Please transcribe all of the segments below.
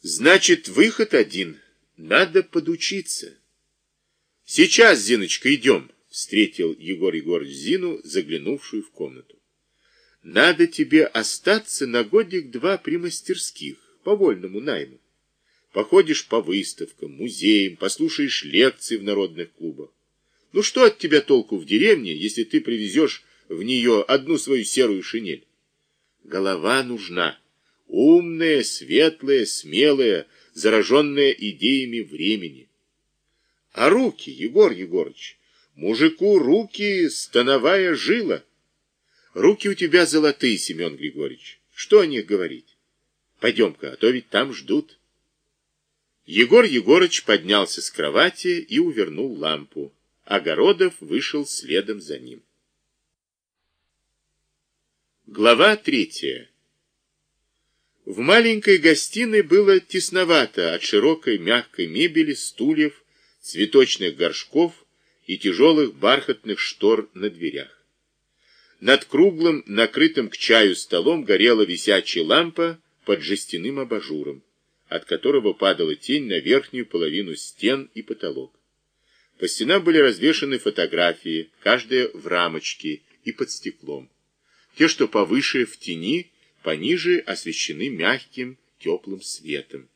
Значит, выход один. Надо подучиться. Сейчас, Зиночка, идем, встретил Егор Егорович Зину, заглянувшую в комнату. Надо тебе остаться на годик-два при мастерских, по вольному найму. Походишь по выставкам, музеям, послушаешь лекции в народных клубах. Ну что от тебя толку в деревне, если ты привезешь в нее одну свою серую шинель? Голова нужна. Умная, светлая, смелая, зараженная идеями времени. А руки, Егор Егорыч, мужику руки становая жила. Руки у тебя золотые, Семен Григорьевич. Что о них говорить? Пойдем-ка, а то ведь там ждут. Егор Егорыч поднялся с кровати и увернул лампу. Огородов вышел следом за ним. Глава третья. В маленькой гостиной было тесновато от широкой мягкой мебели, стульев, цветочных горшков и тяжелых бархатных штор на дверях. Над круглым, накрытым к чаю столом горела висячая лампа под жестяным абажуром, от которого падала тень на верхнюю половину стен и потолок. По стенам были развешаны фотографии, каждая в рамочке и под стеклом. Те, что повыше в тени, пониже освещены мягким, теплым светом.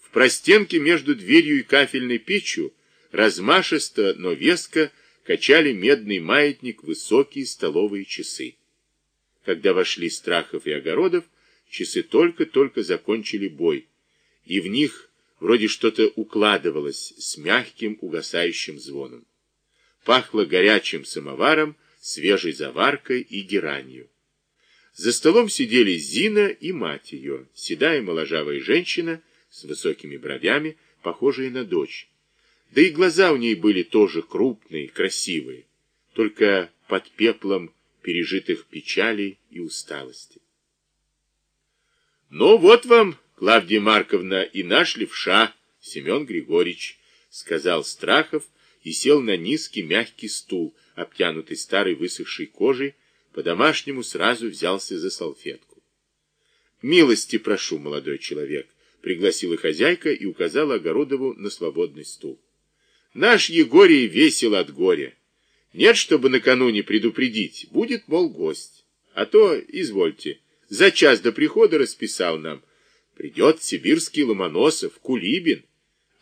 В простенке между дверью и кафельной печью размашисто, но веско качали медный маятник высокие столовые часы. Когда вошли Страхов и Огородов, часы только-только закончили бой, и в них вроде что-то укладывалось с мягким угасающим звоном. Пахло горячим самоваром, свежей заваркой и геранью. За столом сидели Зина и мать ее, седая моложавая женщина с высокими бровями, похожая на дочь. Да и глаза у ней были тоже крупные, красивые, только под пеплом пережитых печалей и усталости. «Ну вот вам, Клавдия Марковна, и наш левша, Семен Григорьевич», — сказал Страхов и сел на низкий мягкий стул, обтянутый старой высохшей кожей, по-домашнему сразу взялся за салфетку. «Милости прошу, молодой человек», — пригласила хозяйка и указала Огородову на свободный стул. «Наш Егорий весел от горя. Нет, чтобы накануне предупредить, будет, мол, гость. А то, извольте, за час до прихода расписал нам. Придет сибирский Ломоносов, Кулибин.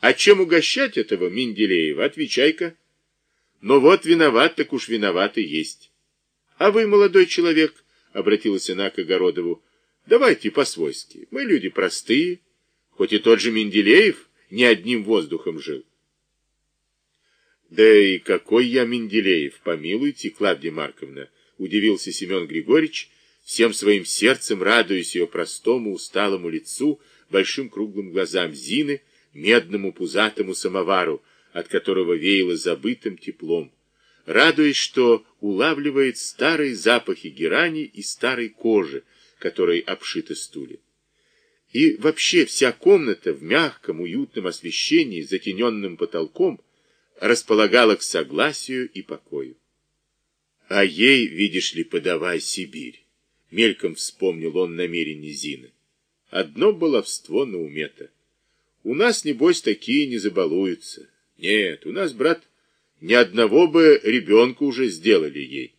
А чем угощать этого Менделеева, отвечай-ка». Но вот виноват, так уж виноват и есть. А вы, молодой человек, — обратилась она к Огородову, — давайте по-свойски. Мы люди простые, хоть и тот же Менделеев не одним воздухом жил. Да и какой я Менделеев, помилуйте, Клавдия Марковна, — удивился Семен Григорьевич, всем своим сердцем радуясь ее простому усталому лицу, большим круглым глазам Зины, медному пузатому самовару, от которого веяло забытым теплом, радуясь, что улавливает старые запахи герани и старой кожи, которой обшиты стулья. И вообще вся комната в мягком, уютном освещении, затененным потолком, располагала к согласию и покою. А ей, видишь ли, подавай Сибирь. Мельком вспомнил он намерение Зины. Одно баловство на уме-то. У нас, небось, такие не забалуются. Нет, у нас, брат, ни одного бы ребенка уже сделали ей.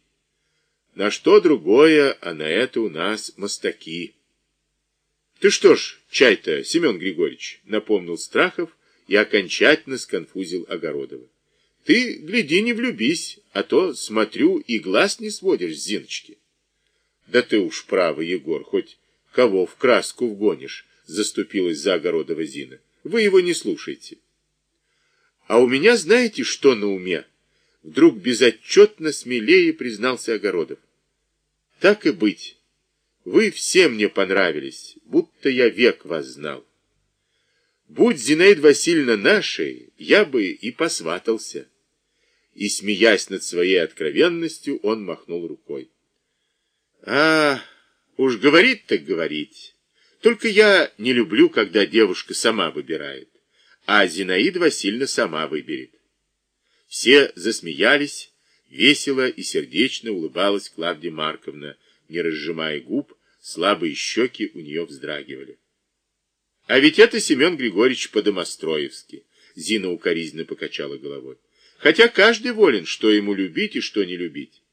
На что другое, а на это у нас мостаки. Ты что ж, чай-то, Семен Григорьевич, напомнил Страхов и окончательно сконфузил Огородова. Ты, гляди, не влюбись, а то, смотрю, и глаз не сводишь с Зиночки. Да ты уж правый, Егор, хоть кого в краску вгонишь, заступилась за Огородова Зина. Вы его не слушайте. А у меня знаете, что на уме? Вдруг безотчетно смелее признался Огородов. Так и быть. Вы все мне понравились, будто я век вас знал. Будь Зинаида Васильевна нашей, я бы и посватался. И, смеясь над своей откровенностью, он махнул рукой. А, уж говорить так говорить. Только я не люблю, когда девушка сама выбирает а Зинаида Васильевна сама выберет. Все засмеялись, весело и сердечно улыбалась Клавдия Марковна, не разжимая губ, слабые щеки у нее вздрагивали. А ведь это Семен Григорьевич по-домостроевски. Зина укоризненно покачала головой. Хотя каждый волен, что ему любить и что не любить.